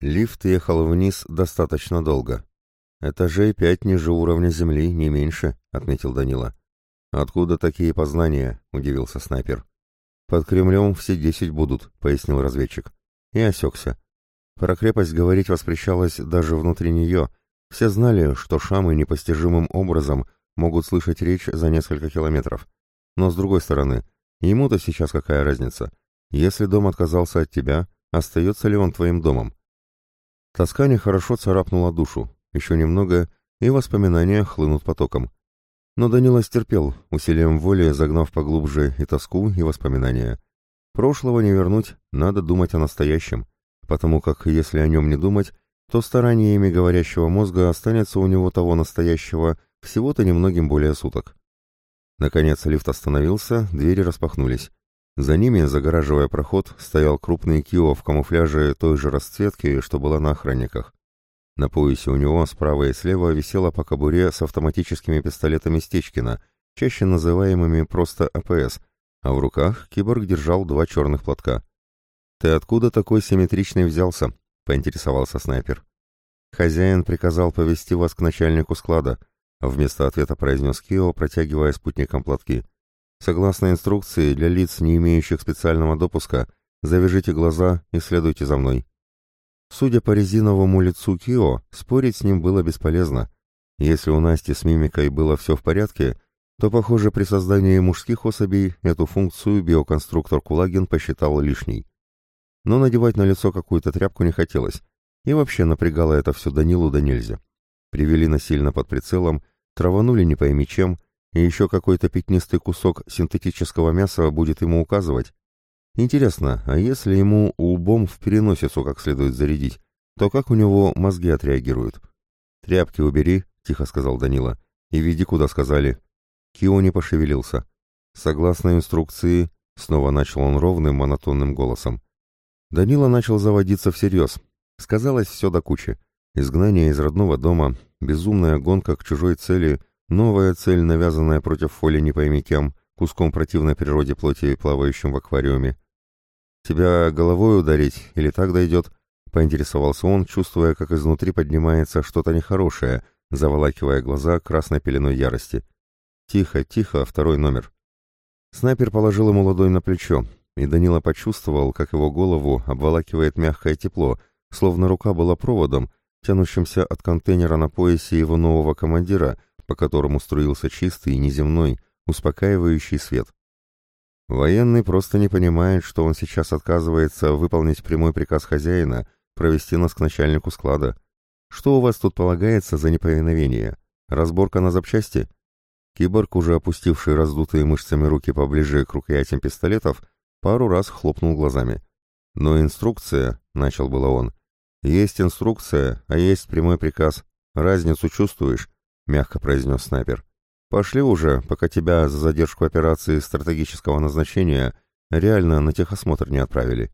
Лифт ехал вниз достаточно долго. «Этажей пять ниже уровня земли, не меньше», — отметил Данила. «Откуда такие познания?» — удивился снайпер. «Под Кремлем все десять будут», — пояснил разведчик. И осекся. Про крепость говорить воспрещалось даже внутри нее. Все знали, что шамы непостижимым образом могут слышать речь за несколько километров. Но с другой стороны, ему-то сейчас какая разница? Если дом отказался от тебя, остается ли он твоим домом? Тоска нехорошо царапнула душу. Еще немного, и воспоминания хлынут потоком. Но Данила стерпел, усилием воли загнав поглубже и тоску, и воспоминания. Прошлого не вернуть, надо думать о настоящем потому как если о нем не думать, то стараниями говорящего мозга останется у него того настоящего всего-то немногим более суток. Наконец лифт остановился, двери распахнулись. За ними, загораживая проход, стоял крупный Кио в камуфляже той же расцветки, что была на охранниках. На поясе у него справа и слева висела по кобуре с автоматическими пистолетами Стечкина, чаще называемыми просто АПС, а в руках киборг держал два черных платка. «Ты откуда такой симметричный взялся?» — поинтересовался снайпер. «Хозяин приказал повести вас к начальнику склада», — вместо ответа произнес Кио, протягивая спутникам платки. «Согласно инструкции, для лиц, не имеющих специального допуска, завяжите глаза и следуйте за мной». Судя по резиновому лицу Кио, спорить с ним было бесполезно. Если у Насти с мимикой было все в порядке, то, похоже, при создании мужских особей эту функцию биоконструктор Кулагин посчитал лишней но надевать на лицо какую-то тряпку не хотелось, и вообще напрягало это все Данилу да нельзя. Привели насильно под прицелом, траванули не пойми чем, и еще какой-то пятнистый кусок синтетического мяса будет ему указывать. Интересно, а если ему лбом в переносицу как следует зарядить, то как у него мозги отреагируют? «Тряпки убери», — тихо сказал Данила, — «и веди, куда сказали». Кио не пошевелился. «Согласно инструкции», — снова начал он ровным, монотонным голосом, Данила начал заводиться всерьез. Сказалось все до кучи. Изгнание из родного дома, безумная гонка к чужой цели, новая цель, навязанная против Фоли не пойми кем, куском противной природе плоти, плавающим в аквариуме. «Тебя головой ударить или так дойдет?» — поинтересовался он, чувствуя, как изнутри поднимается что-то нехорошее, заволакивая глаза красной пеленой ярости. «Тихо, тихо, второй номер». Снайпер положил ему ладонь на плечо, и Данила почувствовал, как его голову обволакивает мягкое тепло, словно рука была проводом, тянущимся от контейнера на поясе его нового командира, по которому струился чистый, неземной, успокаивающий свет. Военный просто не понимает, что он сейчас отказывается выполнить прямой приказ хозяина провести нас к начальнику склада. Что у вас тут полагается за неповиновение? Разборка на запчасти? Киборг, уже опустивший раздутые мышцами руки поближе к рукоятям пистолетов, пару раз хлопнул глазами. «Но инструкция», — начал было он. «Есть инструкция, а есть прямой приказ. Разницу чувствуешь?» — мягко произнес снайпер. «Пошли уже, пока тебя за задержку операции стратегического назначения реально на техосмотр не отправили».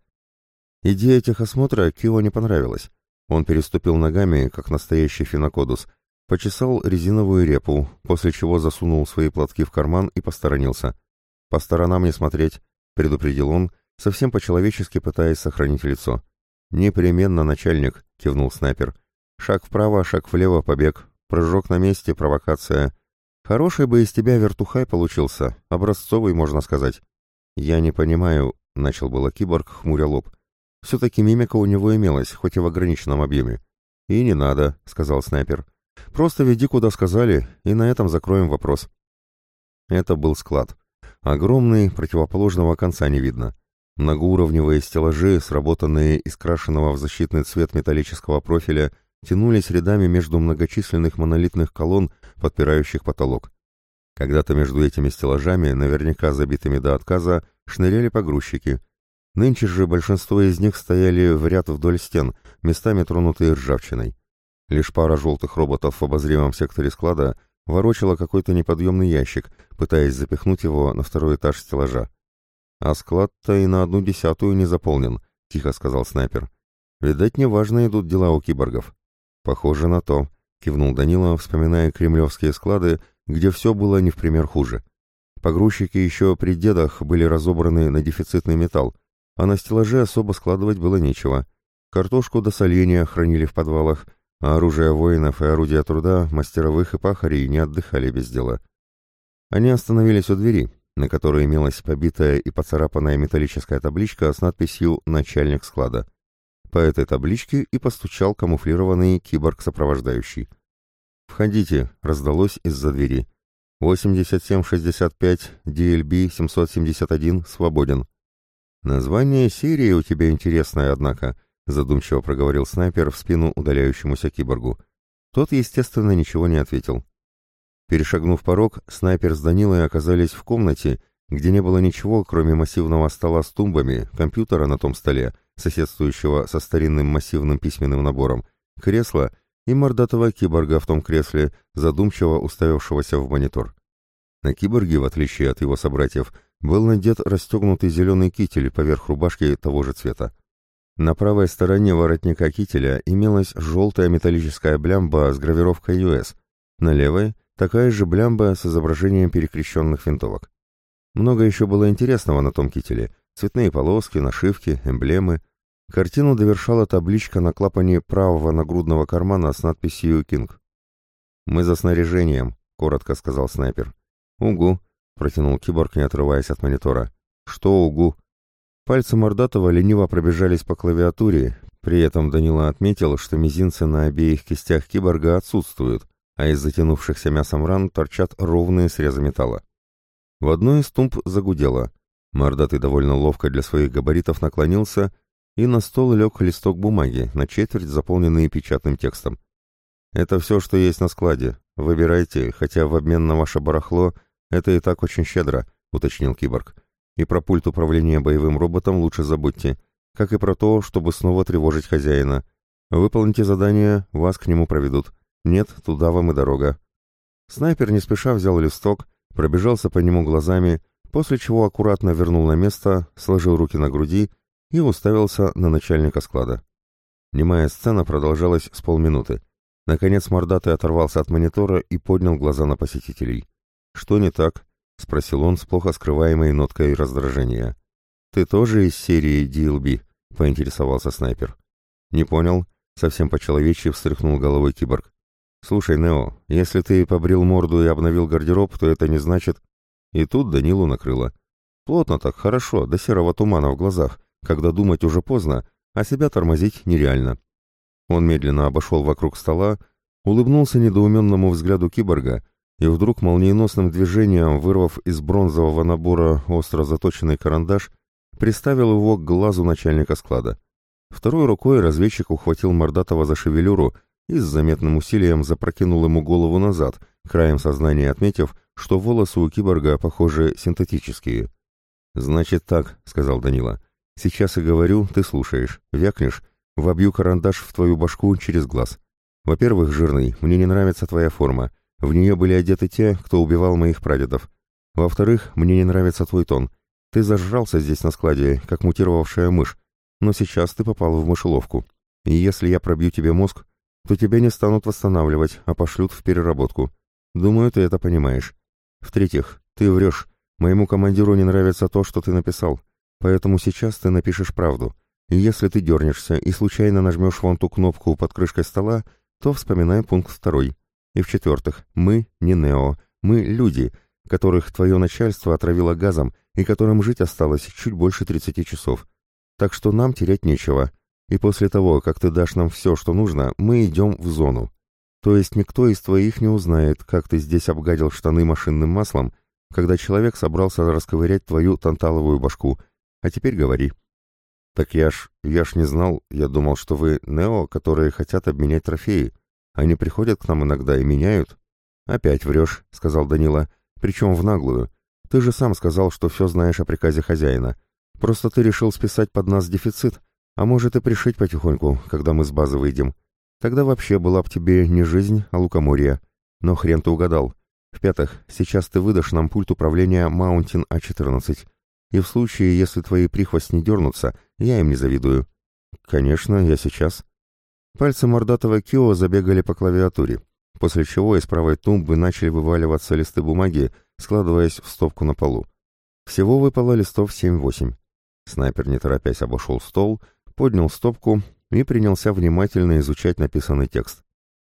Идея техосмотра Кио не понравилась. Он переступил ногами, как настоящий финокодус, почесал резиновую репу, после чего засунул свои платки в карман и посторонился. «По сторонам не смотреть, предупредил он, совсем по-человечески пытаясь сохранить лицо. «Непременно, начальник», — кивнул снайпер. «Шаг вправо, шаг влево, побег. Прыжок на месте, провокация. Хороший бы из тебя вертухай получился, образцовый, можно сказать». «Я не понимаю», — начал было киборг, хмуря лоб. «Все-таки мимика у него имелась, хоть и в ограниченном объеме». «И не надо», — сказал снайпер. «Просто веди, куда сказали, и на этом закроем вопрос». Это был склад. Огромный, противоположного конца не видно. Многоуровневые стеллажи, сработанные из крашеного в защитный цвет металлического профиля, тянулись рядами между многочисленных монолитных колонн, подпирающих потолок. Когда-то между этими стеллажами, наверняка забитыми до отказа, шныряли погрузчики. Нынче же большинство из них стояли в ряд вдоль стен, местами тронутые ржавчиной. Лишь пара желтых роботов в обозримом секторе склада ворочала какой-то неподъемный ящик, пытаясь запихнуть его на второй этаж стеллажа. «А склад-то и на одну десятую не заполнен», — тихо сказал снайпер. «Видать, неважно идут дела у киборгов». «Похоже на то», — кивнул Данила, вспоминая кремлевские склады, где все было не в пример хуже. Погрузчики еще при дедах были разобраны на дефицитный металл, а на стеллаже особо складывать было нечего. Картошку до соления хранили в подвалах, а оружие воинов и орудия труда, мастеровых и пахарей не отдыхали без дела. Они остановились у двери, на которой имелась побитая и поцарапанная металлическая табличка с надписью «Начальник склада». По этой табличке и постучал камуфлированный киборг-сопровождающий. «Входите», — раздалось из-за двери. «8765, DLB-771, свободен». «Название серии у тебя интересное, однако», — задумчиво проговорил снайпер в спину удаляющемуся киборгу. Тот, естественно, ничего не ответил. Перешагнув порог, снайпер с Данилой оказались в комнате, где не было ничего, кроме массивного стола с тумбами, компьютера на том столе, соседствующего со старинным массивным письменным набором, кресла и мордатого киборга в том кресле, задумчиво уставившегося в монитор. На киборге, в отличие от его собратьев, был надет расстегнутый зеленый китель поверх рубашки того же цвета. На правой стороне воротника кителя имелась желтая металлическая блямба с гравировкой US, на левой — такая же блямба с изображением перекрещенных винтовок. Много еще было интересного на том кителе. Цветные полоски, нашивки, эмблемы. Картину довершала табличка на клапане правого нагрудного кармана с надписью «Кинг». «Мы за снаряжением», — коротко сказал снайпер. «Угу», — протянул киборг, не отрываясь от монитора. «Что угу?» Пальцы Мордатова лениво пробежались по клавиатуре, при этом Данила отметил, что мизинцы на обеих кистях киборга отсутствуют, а из затянувшихся мясом ран торчат ровные срезы металла. В одной из тумб загудело. Мордатый довольно ловко для своих габаритов наклонился, и на стол лег листок бумаги, на четверть заполненный печатным текстом. «Это все, что есть на складе. Выбирайте, хотя в обмен на ваше барахло это и так очень щедро», — уточнил киборг. И про пульт управления боевым роботом лучше забудьте, как и про то, чтобы снова тревожить хозяина. Выполните задание, вас к нему проведут. Нет, туда вам и дорога. Снайпер не спеша взял листок, пробежался по нему глазами, после чего аккуратно вернул на место, сложил руки на груди и уставился на начальника склада. Немая сцена продолжалась с полминуты. Наконец мордатый оторвался от монитора и поднял глаза на посетителей. «Что не так?» — спросил он с плохо скрываемой ноткой раздражения. «Ты тоже из серии DLB?» — поинтересовался снайпер. «Не понял», — совсем по-человечьи встряхнул головой киборг. «Слушай, Нео, если ты побрил морду и обновил гардероб, то это не значит...» И тут Данилу накрыло. Плотно так, хорошо, до серого тумана в глазах, когда думать уже поздно, а себя тормозить нереально. Он медленно обошел вокруг стола, улыбнулся недоуменному взгляду киборга и вдруг молниеносным движением, вырвав из бронзового набора остро заточенный карандаш, приставил его к глазу начальника склада. Второй рукой разведчик ухватил Мордатова за шевелюру и с заметным усилием запрокинул ему голову назад, краем сознания отметив, что волосы у киборга, похоже, синтетические. «Значит так», — сказал Данила. «Сейчас и говорю, ты слушаешь. Вякнешь, вобью карандаш в твою башку через глаз. Во-первых, жирный, мне не нравится твоя форма. В нее были одеты те, кто убивал моих прадедов. Во-вторых, мне не нравится твой тон. Ты зажрался здесь на складе, как мутировавшая мышь, но сейчас ты попал в мышеловку. И если я пробью тебе мозг, то тебя не станут восстанавливать, а пошлют в переработку. Думаю, ты это понимаешь. В-третьих, ты врешь. Моему командиру не нравится то, что ты написал. Поэтому сейчас ты напишешь правду. И если ты дернешься и случайно нажмешь вон ту кнопку под крышкой стола, то вспоминай пункт второй. И в-четвертых, мы не Нео, мы люди, которых твое начальство отравило газом и которым жить осталось чуть больше 30 часов. Так что нам терять нечего. И после того, как ты дашь нам все, что нужно, мы идем в зону. То есть никто из твоих не узнает, как ты здесь обгадил штаны машинным маслом, когда человек собрался расковырять твою танталовую башку. А теперь говори. Так я ж, я ж не знал, я думал, что вы Нео, которые хотят обменять трофеи. Они приходят к нам иногда и меняют. Опять врешь, сказал Данила, причем в наглую. Ты же сам сказал, что все знаешь о приказе хозяина. Просто ты решил списать под нас дефицит, а может и пришить потихоньку, когда мы с базы выйдем. Тогда вообще была б тебе не жизнь, а лукоморье. Но хрен ты угадал. В-пятых, сейчас ты выдашь нам пульт управления Mountain А14. И в случае, если твои прихвостни дернутся, я им не завидую. Конечно, я сейчас. Пальцы мордатого Кио забегали по клавиатуре, после чего из правой тумбы начали вываливаться листы бумаги, складываясь в стопку на полу. Всего выпало листов 7-8. Снайпер, не торопясь, обошел стол, поднял стопку и принялся внимательно изучать написанный текст.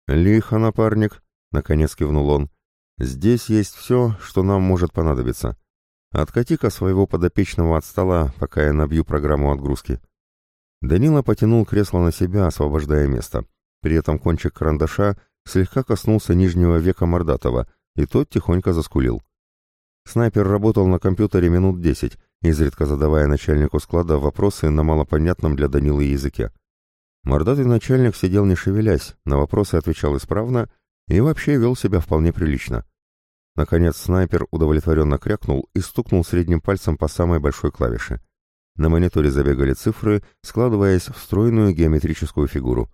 «Лихо, напарник», — наконец кивнул он. «Здесь есть все, что нам может понадобиться. Откати-ка своего подопечного от стола, пока я набью программу отгрузки». Данила потянул кресло на себя, освобождая место. При этом кончик карандаша слегка коснулся нижнего века Мордатова, и тот тихонько заскулил. Снайпер работал на компьютере минут десять, изредка задавая начальнику склада вопросы на малопонятном для Данилы языке. Мордатый начальник сидел не шевелясь, на вопросы отвечал исправно и вообще вел себя вполне прилично. Наконец снайпер удовлетворенно крякнул и стукнул средним пальцем по самой большой клавише. На мониторе забегали цифры, складываясь в стройную геометрическую фигуру.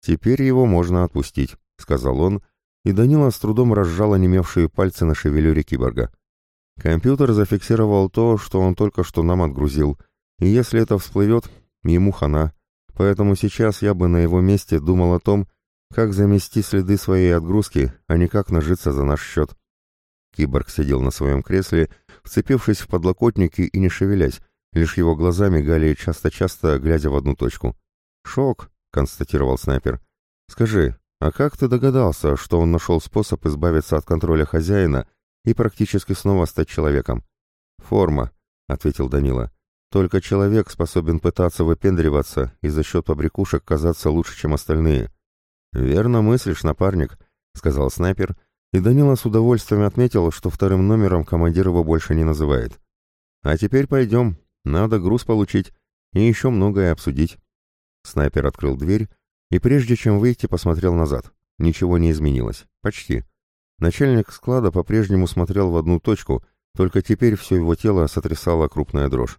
«Теперь его можно отпустить», — сказал он, и Данила с трудом разжал онемевшие пальцы на шевелюре киборга. Компьютер зафиксировал то, что он только что нам отгрузил, и если это всплывет, ему хана. Поэтому сейчас я бы на его месте думал о том, как замести следы своей отгрузки, а не как нажиться за наш счет. Киборг сидел на своем кресле, вцепившись в подлокотники и не шевелясь, лишь его глаза мигали часто-часто, глядя в одну точку. «Шок», — констатировал снайпер. «Скажи, а как ты догадался, что он нашел способ избавиться от контроля хозяина и практически снова стать человеком?» «Форма», — ответил Данила. «Только человек способен пытаться выпендриваться и за счет побрякушек казаться лучше, чем остальные». «Верно мыслишь, напарник», — сказал снайпер, и Данила с удовольствием отметил, что вторым номером командир его больше не называет. «А теперь пойдем, надо груз получить и еще многое обсудить». Снайпер открыл дверь и прежде чем выйти, посмотрел назад. Ничего не изменилось. Почти. Начальник склада по-прежнему смотрел в одну точку, только теперь все его тело сотрясала крупная дрожь.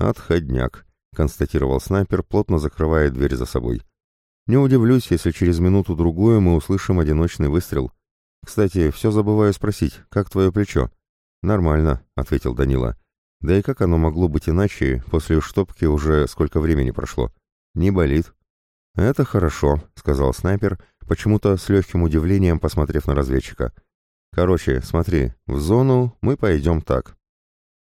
«Отходняк», — констатировал снайпер, плотно закрывая дверь за собой. «Не удивлюсь, если через минуту-другую мы услышим одиночный выстрел. Кстати, все забываю спросить, как твое плечо?» «Нормально», — ответил Данила. «Да и как оно могло быть иначе, после штопки уже сколько времени прошло? Не болит». «Это хорошо», — сказал снайпер, почему-то с легким удивлением посмотрев на разведчика. «Короче, смотри, в зону мы пойдем так.